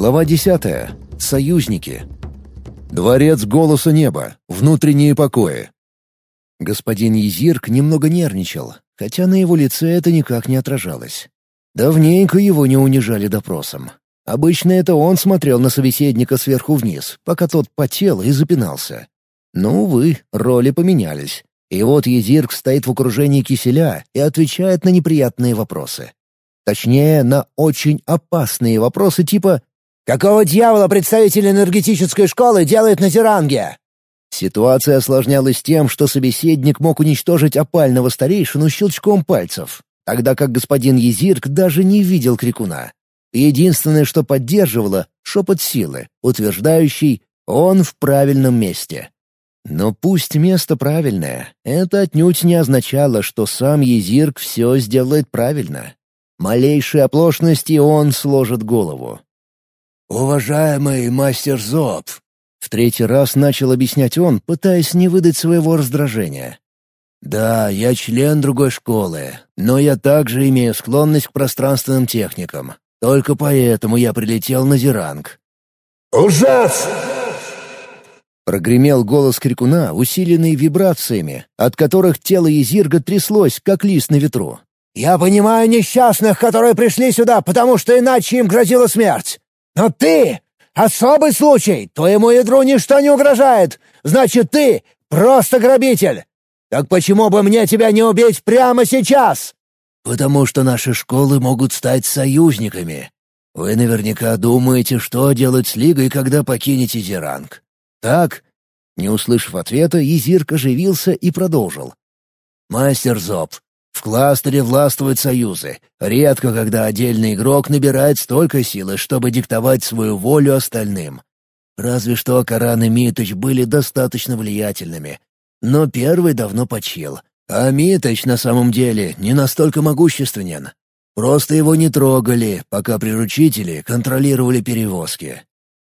Глава десятая. Союзники. Дворец голоса неба. Внутренние покои. Господин Езирк немного нервничал, хотя на его лице это никак не отражалось. Давненько его не унижали допросом. Обычно это он смотрел на собеседника сверху вниз, пока тот потел и запинался. Но, увы, роли поменялись. И вот Езирк стоит в окружении киселя и отвечает на неприятные вопросы. Точнее, на очень опасные вопросы типа «Какого дьявола представитель энергетической школы делает на Зеранге?» Ситуация осложнялась тем, что собеседник мог уничтожить опального старейшину щелчком пальцев, тогда как господин Езирк даже не видел крикуна. Единственное, что поддерживало — шепот силы, утверждающий «он в правильном месте». Но пусть место правильное, это отнюдь не означало, что сам Езирк все сделает правильно. Малейшей оплошности он сложит голову. «Уважаемый мастер Зоб!» В третий раз начал объяснять он, пытаясь не выдать своего раздражения. «Да, я член другой школы, но я также имею склонность к пространственным техникам. Только поэтому я прилетел на Зеранг». «Ужас!» Прогремел голос крикуна, усиленный вибрациями, от которых тело Езирга тряслось, как лист на ветру. «Я понимаю несчастных, которые пришли сюда, потому что иначе им грозила смерть. Но ты — особый случай, твоему ядру ничто не угрожает. Значит, ты — просто грабитель. Так почему бы мне тебя не убить прямо сейчас?» «Потому что наши школы могут стать союзниками. Вы наверняка думаете, что делать с Лигой, когда покинете Зеранг. Так?» Не услышав ответа, Езирк оживился и продолжил. «Мастер Зоб, в кластере властвуют союзы. Редко, когда отдельный игрок набирает столько силы, чтобы диктовать свою волю остальным. Разве что Каран и Миточ были достаточно влиятельными. Но первый давно почил. А Миточ на самом деле не настолько могущественен. Просто его не трогали, пока приручители контролировали перевозки.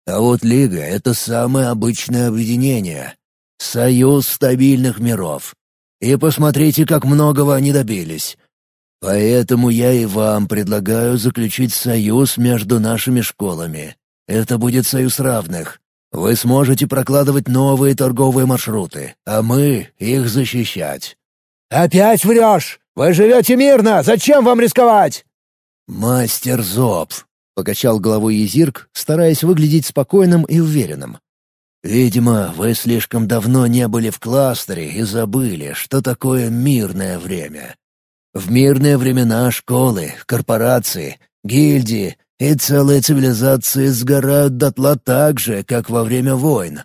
А вот Лига — это самое обычное объединение. Союз стабильных миров. И посмотрите, как многого они добились. Поэтому я и вам предлагаю заключить союз между нашими школами. Это будет союз равных. Вы сможете прокладывать новые торговые маршруты, а мы их защищать». «Опять врешь! Вы живете мирно! Зачем вам рисковать?» «Мастер Зоб», — покачал головой Езирк, стараясь выглядеть спокойным и уверенным. «Видимо, вы слишком давно не были в кластере и забыли, что такое мирное время. В мирные времена школы, корпорации, гильдии и целые цивилизации сгорают дотла так же, как во время войн.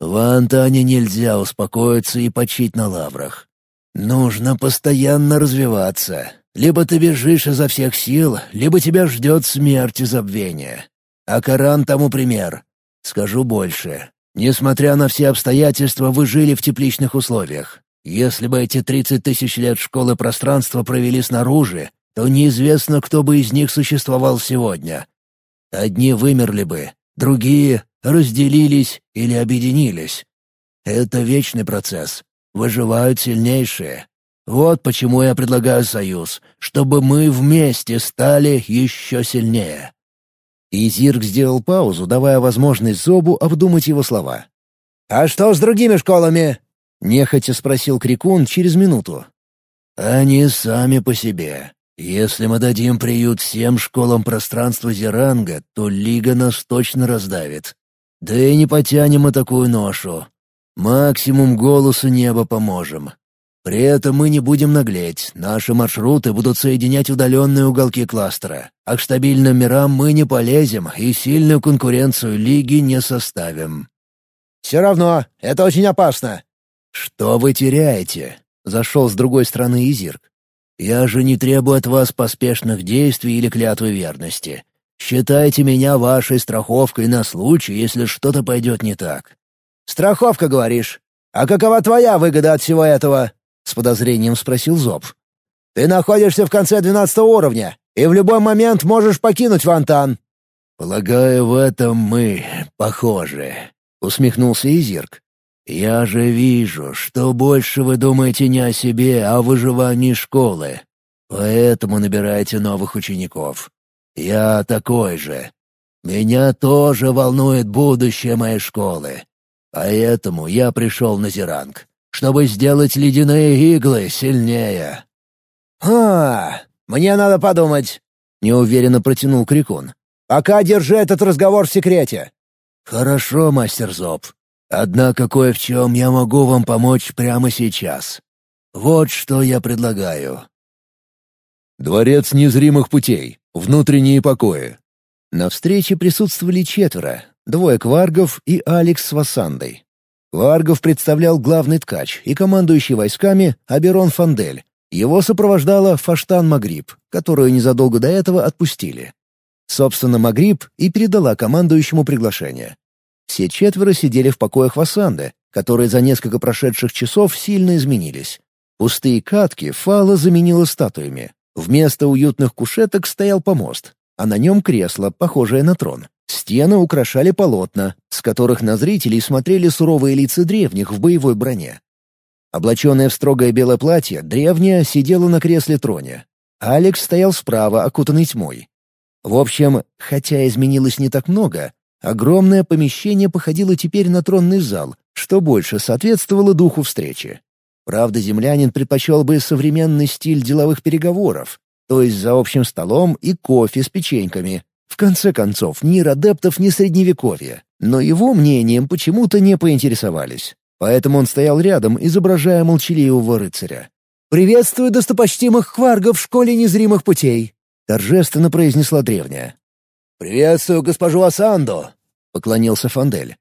В Антане нельзя успокоиться и почить на лаврах. Нужно постоянно развиваться, либо ты бежишь изо всех сил, либо тебя ждет смерть и забвение. А Коран тому пример. Скажу больше. Несмотря на все обстоятельства, вы жили в тепличных условиях. Если бы эти тридцать тысяч лет школы пространства провели снаружи, то неизвестно, кто бы из них существовал сегодня. Одни вымерли бы, другие разделились или объединились. Это вечный процесс. Выживают сильнейшие, вот почему я предлагаю союз, чтобы мы вместе стали еще сильнее». Изирк сделал паузу, давая возможность Зобу обдумать его слова. «А что с другими школами?» — нехотя спросил Крикун через минуту. «Они сами по себе. Если мы дадим приют всем школам пространства Зеранга, то Лига нас точно раздавит. Да и не потянем мы такую ношу. Максимум голосу неба поможем. При этом мы не будем наглеть, наши маршруты будут соединять удаленные уголки кластера, а к стабильным мирам мы не полезем и сильную конкуренцию лиги не составим. «Все равно, это очень опасно». «Что вы теряете?» — зашел с другой стороны Изирк. «Я же не требую от вас поспешных действий или клятвы верности. Считайте меня вашей страховкой на случай, если что-то пойдет не так». «Страховка, говоришь? А какова твоя выгода от всего этого?» — с подозрением спросил Зоб. «Ты находишься в конце двенадцатого уровня и в любой момент можешь покинуть Вантан». «Полагаю, в этом мы похожи», — усмехнулся Изирк. «Я же вижу, что больше вы думаете не о себе, а о выживании школы. Поэтому набирайте новых учеников. Я такой же. Меня тоже волнует будущее моей школы. Поэтому я пришел на Зеранг, чтобы сделать ледяные иглы сильнее». «А, мне надо подумать», — неуверенно протянул Крикун. «Пока держи этот разговор в секрете». «Хорошо, мастер Зоб. Однако кое в чем я могу вам помочь прямо сейчас. Вот что я предлагаю». Дворец незримых путей. Внутренние покои. На встрече присутствовали четверо, двое кваргов и Алекс с Вассандой. Кваргов представлял главный ткач и командующий войсками Аберон Фандель. Его сопровождала Фаштан Магриб, которую незадолго до этого отпустили. Собственно, Магриб и передала командующему приглашение. Все четверо сидели в покоях Вассанды, которые за несколько прошедших часов сильно изменились. Пустые катки Фала заменила статуями. Вместо уютных кушеток стоял помост, а на нем кресло, похожее на трон. Стены украшали полотна, с которых на зрителей смотрели суровые лица древних в боевой броне. Облаченная в строгое белое платье, древняя сидела на кресле-троне. Алекс стоял справа, окутанный тьмой. В общем, хотя изменилось не так много, огромное помещение походило теперь на тронный зал, что больше соответствовало духу встречи. Правда, землянин предпочел бы современный стиль деловых переговоров, то есть за общим столом и кофе с печеньками. В конце концов, мир адептов не средневековье, но его мнением почему-то не поинтересовались. Поэтому он стоял рядом, изображая молчаливого рыцаря. «Приветствую достопочтимых хваргов в школе незримых путей», — торжественно произнесла древняя. «Приветствую госпожу Асанду», — поклонился Фандель.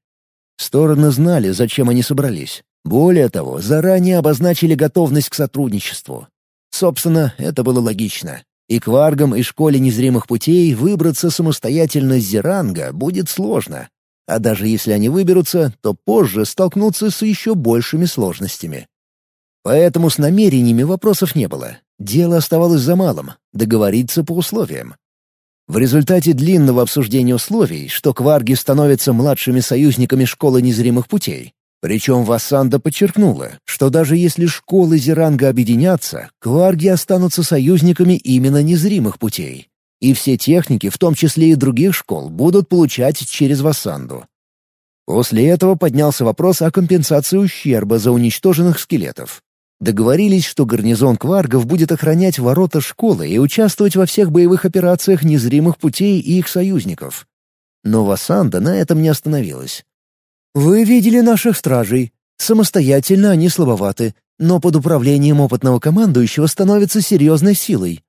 Стороны знали, зачем они собрались. Более того, заранее обозначили готовность к сотрудничеству. Собственно, это было логично. И кваргам и школе незримых путей выбраться самостоятельно с Зеранга будет сложно. А даже если они выберутся, то позже столкнутся с еще большими сложностями. Поэтому с намерениями вопросов не было. Дело оставалось за малым — договориться по условиям. В результате длинного обсуждения условий, что кварги становятся младшими союзниками школы незримых путей, причем Вассанда подчеркнула, что даже если школы Зеранга объединятся, кварги останутся союзниками именно незримых путей. И все техники, в том числе и других школ, будут получать через Вассанду. После этого поднялся вопрос о компенсации ущерба за уничтоженных скелетов. Договорились, что гарнизон кваргов будет охранять ворота школы и участвовать во всех боевых операциях незримых путей и их союзников. Но Вассанда на этом не остановилась. «Вы видели наших стражей. Самостоятельно они слабоваты, но под управлением опытного командующего становятся серьезной силой».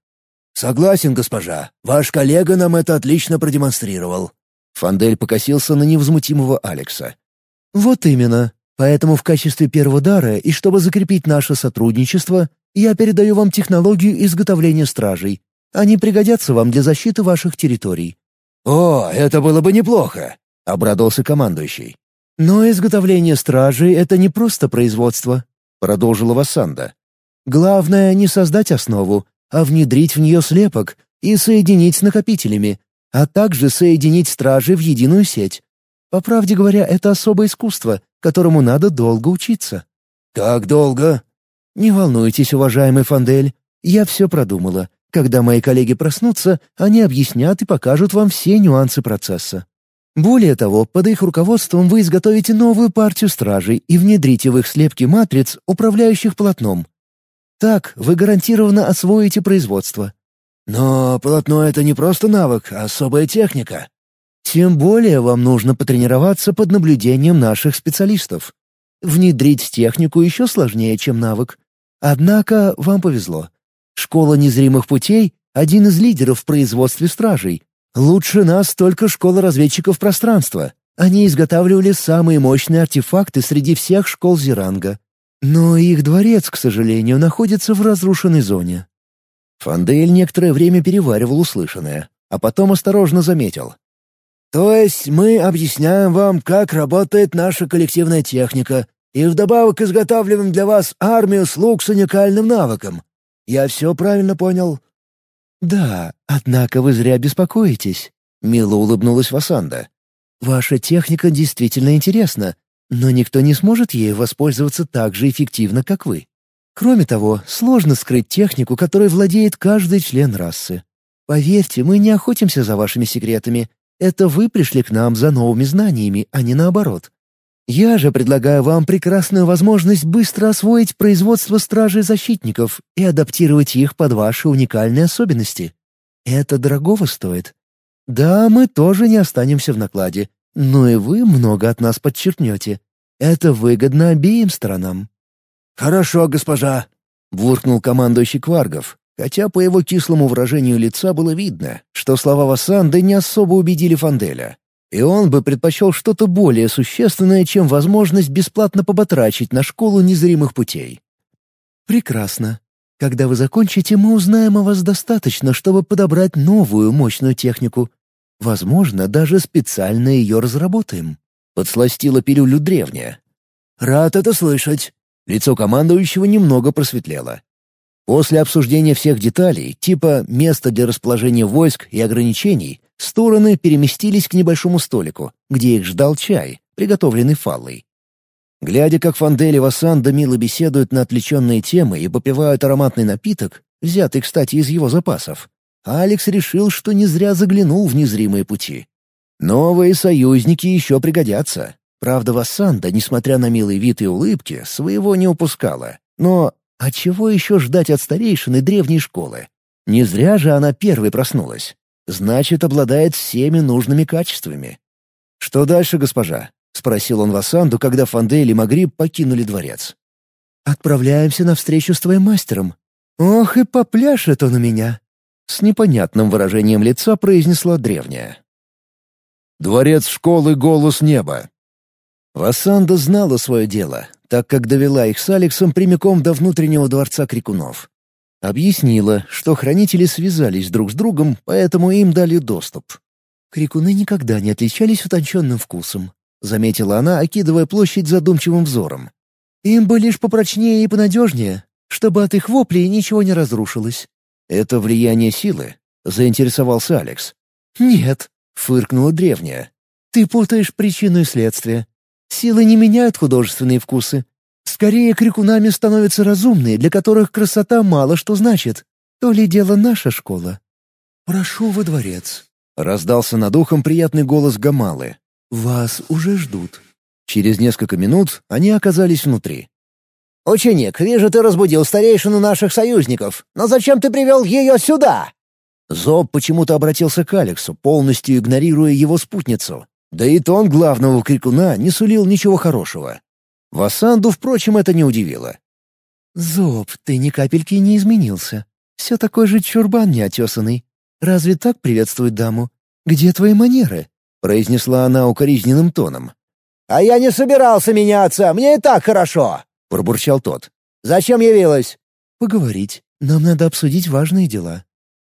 «Согласен, госпожа. Ваш коллега нам это отлично продемонстрировал». Фандель покосился на невозмутимого Алекса. «Вот именно. Поэтому в качестве первого дара и чтобы закрепить наше сотрудничество, я передаю вам технологию изготовления стражей. Они пригодятся вам для защиты ваших территорий». «О, это было бы неплохо», — обрадовался командующий. «Но изготовление стражей — это не просто производство», — продолжила Вассанда. «Главное — не создать основу, а внедрить в нее слепок и соединить с накопителями, а также соединить стражи в единую сеть. По правде говоря, это особое искусство, которому надо долго учиться». «Как долго?» «Не волнуйтесь, уважаемый Фандель, я все продумала. Когда мои коллеги проснутся, они объяснят и покажут вам все нюансы процесса». Более того, под их руководством вы изготовите новую партию стражей и внедрите в их слепки матриц, управляющих полотном. Так вы гарантированно освоите производство. Но полотно — это не просто навык, а особая техника. Тем более вам нужно потренироваться под наблюдением наших специалистов. Внедрить технику еще сложнее, чем навык. Однако вам повезло. Школа незримых путей — один из лидеров в производстве стражей, Лучше нас только школа разведчиков пространства. Они изготавливали самые мощные артефакты среди всех школ Зеранга. Но их дворец, к сожалению, находится в разрушенной зоне. Фандель некоторое время переваривал услышанное, а потом осторожно заметил. «То есть мы объясняем вам, как работает наша коллективная техника, и вдобавок изготавливаем для вас армию слуг с уникальным навыком. Я все правильно понял?» «Да, однако вы зря беспокоитесь», — мило улыбнулась Васанда. «Ваша техника действительно интересна, но никто не сможет ею воспользоваться так же эффективно, как вы. Кроме того, сложно скрыть технику, которой владеет каждый член расы. Поверьте, мы не охотимся за вашими секретами. Это вы пришли к нам за новыми знаниями, а не наоборот. Я же предлагаю вам прекрасную возможность быстро освоить производство стражей защитников и адаптировать их под ваши уникальные особенности. Это дорогого стоит. Да, мы тоже не останемся в накладе, но и вы много от нас подчеркнете. Это выгодно обеим сторонам». «Хорошо, госпожа», — буркнул командующий Кваргов, хотя по его кислому выражению лица было видно, что слова Вассанды не особо убедили Фанделя. И он бы предпочел что-то более существенное, чем возможность бесплатно поботрачить на школу незримых путей. «Прекрасно. Когда вы закончите, мы узнаем о вас достаточно, чтобы подобрать новую мощную технику. Возможно, даже специально ее разработаем». Подсластила пилюлю древняя. «Рад это слышать». Лицо командующего немного просветлело. После обсуждения всех деталей, типа места для расположения войск и ограничений, стороны переместились к небольшому столику, где их ждал чай, приготовленный фаллой. Глядя, как Фандели и Вассанда мило беседуют на отвлеченные темы и попивают ароматный напиток, взятый, кстати, из его запасов, Алекс решил, что не зря заглянул в незримые пути. Новые союзники еще пригодятся. Правда, Вассанда, несмотря на милый вид и улыбки, своего не упускала. Но а чего еще ждать от старейшины древней школы? Не зря же она первой проснулась. Значит, обладает всеми нужными качествами. «Что дальше, госпожа?» — спросил он Васанду, когда Фандель и Магриб покинули дворец. «Отправляемся на встречу с твоим мастером. Ох, и попляшет он у меня!» С непонятным выражением лица произнесла древняя. Дворец школы «Голос неба». Васанда знала свое дело, так как довела их с Алексом прямиком до внутреннего дворца крикунов. Объяснила, что хранители связались друг с другом, поэтому им дали доступ. «Крикуны никогда не отличались утонченным вкусом», — заметила она, окидывая площадь задумчивым взором. «Им бы лишь попрочнее и понадежнее, чтобы от их воплей ничего не разрушилось». «Это влияние силы?» — заинтересовался Алекс. «Нет», — фыркнула древняя. «Ты путаешь причину и следствие. Силы не меняют художественные вкусы. Скорее, крикунами становятся разумные, для которых красота мало что значит. То ли дело наша школа. «Прошу во дворец», — раздался над ухом приятный голос Гамалы. «Вас уже ждут». Через несколько минут они оказались внутри. «Ученик, вижу, ты разбудил старейшину наших союзников. Но зачем ты привел ее сюда?» Зоб почему-то обратился к Алексу, полностью игнорируя его спутницу. Да и тон главного крикуна не сулил ничего хорошего. Васанду, впрочем, это не удивило. «Зоб, ты ни капельки не изменился. Все такой же чурбан неотесанный. Разве так приветствует даму? Где твои манеры?» — произнесла она укоризненным тоном. «А я не собирался меняться, мне и так хорошо!» — пробурчал тот. «Зачем явилась?» «Поговорить. Нам надо обсудить важные дела».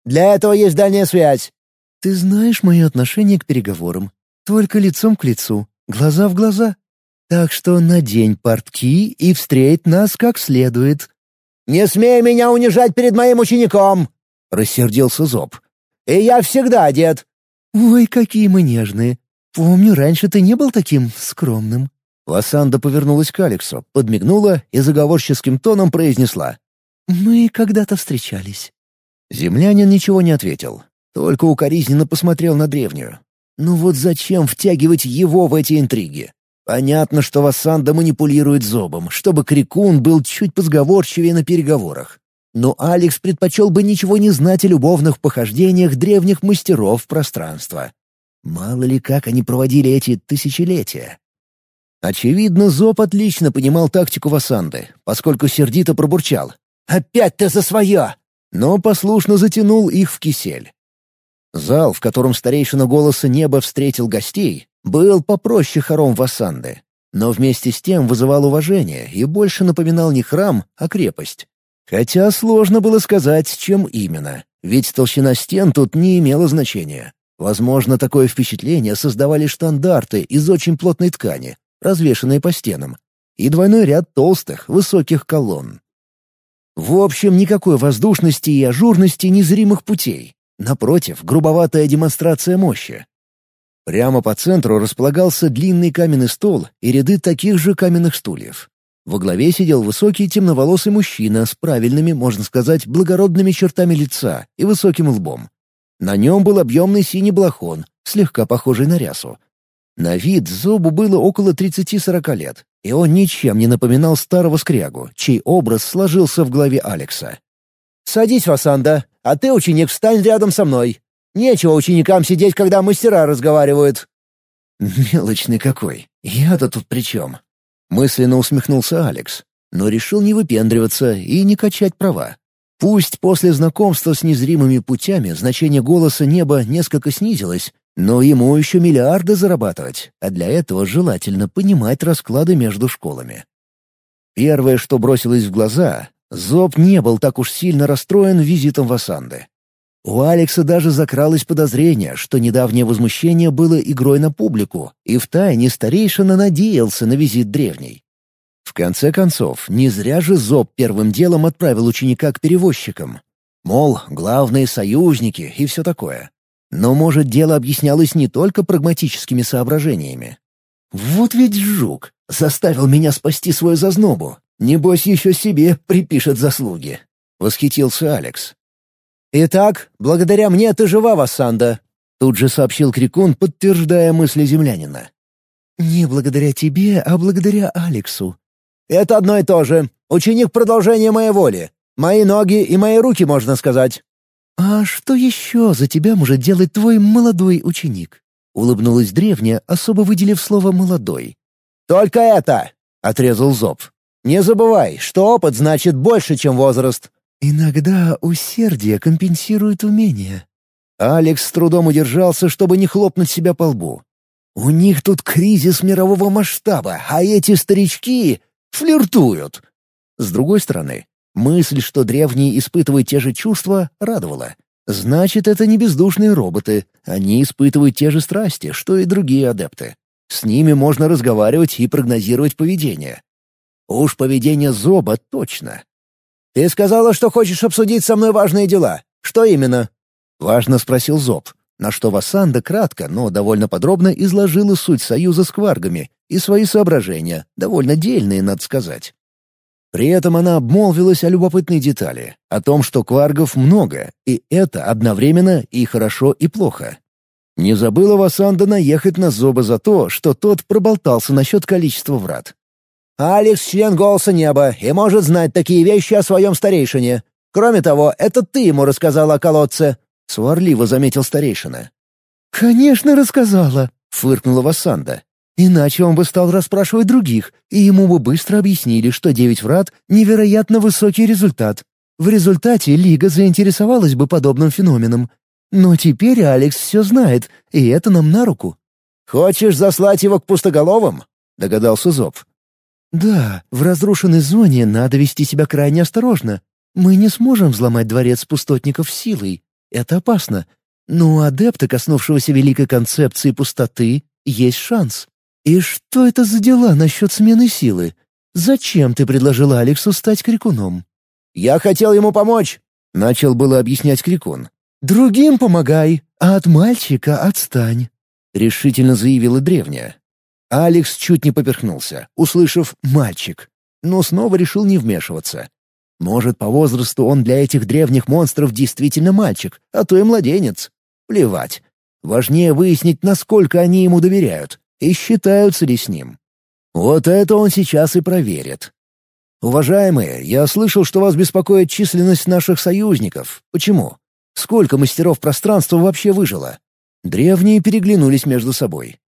«Для этого есть дальняя связь». «Ты знаешь мое отношение к переговорам. Только лицом к лицу, глаза в глаза. Так что надень портки и встреть нас как следует». «Не смей меня унижать перед моим учеником!» — рассердился Зоб. «И я всегда одет». «Ой, какие мы нежные. Помню, раньше ты не был таким скромным». Лосанда повернулась к Алексу, подмигнула и заговорческим тоном произнесла. «Мы когда-то встречались». Землянин ничего не ответил, только укоризненно посмотрел на древнюю. Ну вот зачем втягивать его в эти интриги? Понятно, что Вассанда манипулирует зобом, чтобы Крикун был чуть позговорчивее на переговорах. Но Алекс предпочел бы ничего не знать о любовных похождениях древних мастеров пространства. Мало ли как они проводили эти тысячелетия. Очевидно, Зоб отлично понимал тактику Вассанды, поскольку сердито пробурчал. «Опять ты за свое!» Но послушно затянул их в кисель. Зал, в котором старейшина голоса неба встретил гостей, был попроще хором Вассанды, но вместе с тем вызывал уважение и больше напоминал не храм, а крепость. Хотя сложно было сказать, чем именно, ведь толщина стен тут не имела значения. Возможно, такое впечатление создавали штандарты из очень плотной ткани, развешанные по стенам, и двойной ряд толстых, высоких колонн. В общем, никакой воздушности и ажурности незримых путей. Напротив, грубоватая демонстрация мощи. Прямо по центру располагался длинный каменный стол и ряды таких же каменных стульев. Во главе сидел высокий темноволосый мужчина с правильными, можно сказать, благородными чертами лица и высоким лбом. На нем был объемный синий балахон, слегка похожий на рясу. На вид Зобу было около 30-40 лет, и он ничем не напоминал старого скрягу, чей образ сложился в голове Алекса. «Садись, Васанда, а ты, ученик, встань рядом со мной. Нечего ученикам сидеть, когда мастера разговаривают». «Мелочный какой. Я-то тут при чем?» Мысленно усмехнулся Алекс, но решил не выпендриваться и не качать права. Пусть после знакомства с незримыми путями значение голоса неба несколько снизилось, но ему еще миллиарды зарабатывать, а для этого желательно понимать расклады между школами. Первое, что бросилось в глаза, Зоб не был так уж сильно расстроен визитом Васанды. У Алекса даже закралось подозрение, что недавнее возмущение было игрой на публику, и втайне старейшина надеялся на визит древней. В конце концов, не зря же Зоб первым делом отправил ученика к перевозчикам. Мол, главные союзники и все такое. Но, может, дело объяснялось не только прагматическими соображениями. Вот ведь жук! Заставил меня спасти свою зазнобу. Небось, еще себе припишет заслуги. Восхитился Алекс. «Итак, благодаря мне ты жива, Вассанда», — тут же сообщил Крикун, подтверждая мысли землянина. «Не благодаря тебе, а благодаря Алексу». «Это одно и то же. Ученик продолжения моей воли. Мои ноги и мои руки, можно сказать». «А что еще за тебя может делать твой молодой ученик?» — улыбнулась древняя, особо выделив слово «молодой». «Только это!» — отрезал Зоб. «Не забывай, что опыт значит больше, чем возраст. «Иногда усердие компенсирует умение». Алекс с трудом удержался, чтобы не хлопнуть себя по лбу. «У них тут кризис мирового масштаба, а эти старички флиртуют». С другой стороны, мысль, что древние испытывают те же чувства, радовала. Значит, это не бездушные роботы. Они испытывают те же страсти, что и другие адепты. С ними можно разговаривать и прогнозировать поведение. Уж поведение Зоба точно. «Ты сказала, что хочешь обсудить со мной важные дела. Что именно?» — важно спросил Зоб, на что Васанда кратко, но довольно подробно изложила суть союза с кваргами и свои соображения, довольно дельные, надо сказать. При этом она обмолвилась о любопытной детали, о том, что кваргов много, и это одновременно и хорошо, и плохо. Не забыла Васанда наехать на Зоба за то, что тот проболтался насчет количества врат. Алекс — член «Голоса неба» и может знать такие вещи о своем старейшине. Кроме того, это ты ему рассказала о колодце», — сварливо заметил старейшина. «Конечно, рассказала», — фыркнула Вассанда. «Иначе он бы стал расспрашивать других, и ему бы быстро объяснили, что девять врат — невероятно высокий результат. В результате Лига заинтересовалась бы подобным феноменом. Но теперь Алекс все знает, и это нам на руку». «Хочешь заслать его к пустоголовым?» — догадался Зоб. «Да, в разрушенной зоне надо вести себя крайне осторожно. Мы не сможем взломать дворец пустотников силой. Это опасно. Но у адепта, коснувшегося великой концепции пустоты, есть шанс. И что это за дела насчет смены силы? Зачем ты предложила Алексу стать крикуном?» «Я хотел ему помочь», — начал было объяснять крикун. «Другим помогай, а от мальчика отстань», — решительно заявила древняя. Алекс чуть не поперхнулся, услышав «мальчик», но снова решил не вмешиваться. Может, по возрасту он для этих древних монстров действительно мальчик, а то и младенец. Плевать. Важнее выяснить, насколько они ему доверяют и считаются ли с ним. Вот это он сейчас и проверит. «Уважаемые, я слышал, что вас беспокоит численность наших союзников. Почему? Сколько мастеров пространства вообще выжило?» Древние переглянулись между собой.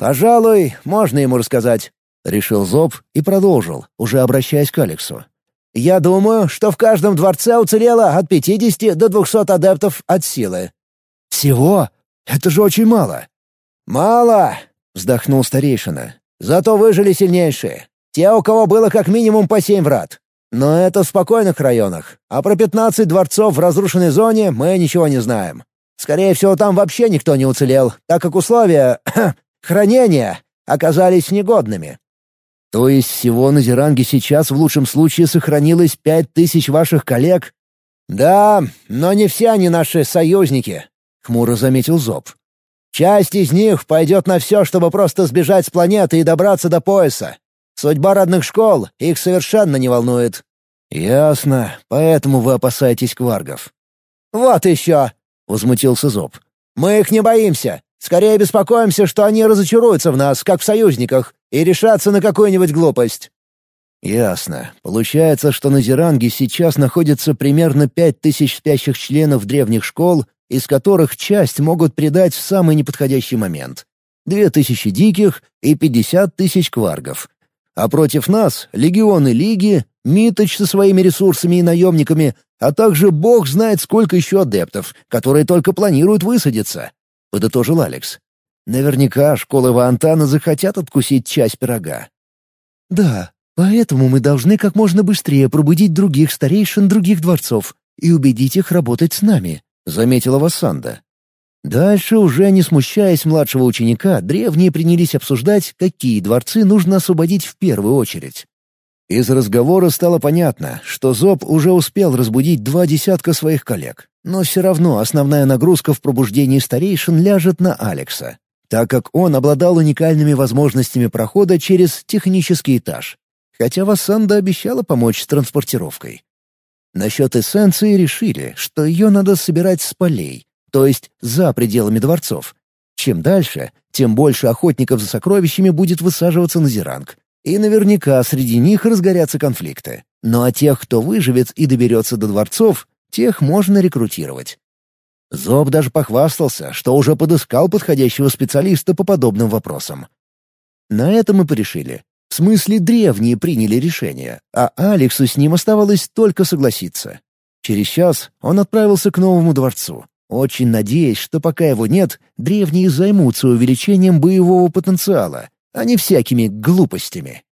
«Пожалуй, можно ему рассказать», — решил Зоб и продолжил, уже обращаясь к Алексу. «Я думаю, что в каждом дворце уцелело от 50 до 200 адептов от силы». «Всего? Это же очень мало». «Мало», — вздохнул старейшина. «Зато выжили сильнейшие. Те, у кого было как минимум по семь врат. Но это в спокойных районах. А про 15 дворцов в разрушенной зоне мы ничего не знаем. Скорее всего, там вообще никто не уцелел, так как условия хранения оказались негодными. То есть всего на Зеранге сейчас в лучшем случае сохранилось пять тысяч ваших коллег? Да, но не все они наши союзники, — хмуро заметил Зоб. Часть из них пойдет на все, чтобы просто сбежать с планеты и добраться до пояса. Судьба родных школ их совершенно не волнует. «Ясно. Поэтому вы опасаетесь кваргов». «Вот еще!» — возмутился Зоб. «Мы их не боимся. Скорее беспокоимся, что они разочаруются в нас, как в союзниках, и решатся на какую-нибудь глупость». «Ясно. Получается, что на Зеранге сейчас находится примерно пять тысяч спящих членов древних школ, из которых часть могут предать в самый неподходящий момент. Две тысячи диких и пятьдесят тысяч кваргов. А против нас — легионы Лиги, Миточ со своими ресурсами и наемниками, а также бог знает сколько еще адептов, которые только планируют высадиться», — подытожил Алекс. «Наверняка школы Вантана захотят откусить часть пирога». «Да, поэтому мы должны как можно быстрее пробудить других старейшин других дворцов и убедить их работать с нами», — заметила Вассанда. Дальше, уже не смущаясь младшего ученика, древние принялись обсуждать, какие дворцы нужно освободить в первую очередь. Из разговора стало понятно, что Зоб уже успел разбудить два десятка своих коллег, но все равно основная нагрузка в пробуждении старейшин ляжет на Алекса, так как он обладал уникальными возможностями прохода через технический этаж, хотя Вассанда обещала помочь с транспортировкой. Насчет эссенции решили, что ее надо собирать с полей, то есть за пределами дворцов. Чем дальше, тем больше охотников за сокровищами будет высаживаться на Зеранг. И наверняка среди них разгорятся конфликты. Ну а тех, кто выживет и доберется до дворцов, тех можно рекрутировать. Зоб даже похвастался, что уже подыскал подходящего специалиста по подобным вопросам. На этом мы порешили. В смысле, древние приняли решение, а Алексу с ним оставалось только согласиться. Через час он отправился к новому дворцу, очень надеясь, что пока его нет, древние займутся увеличением боевого потенциала, а не всякими глупостями.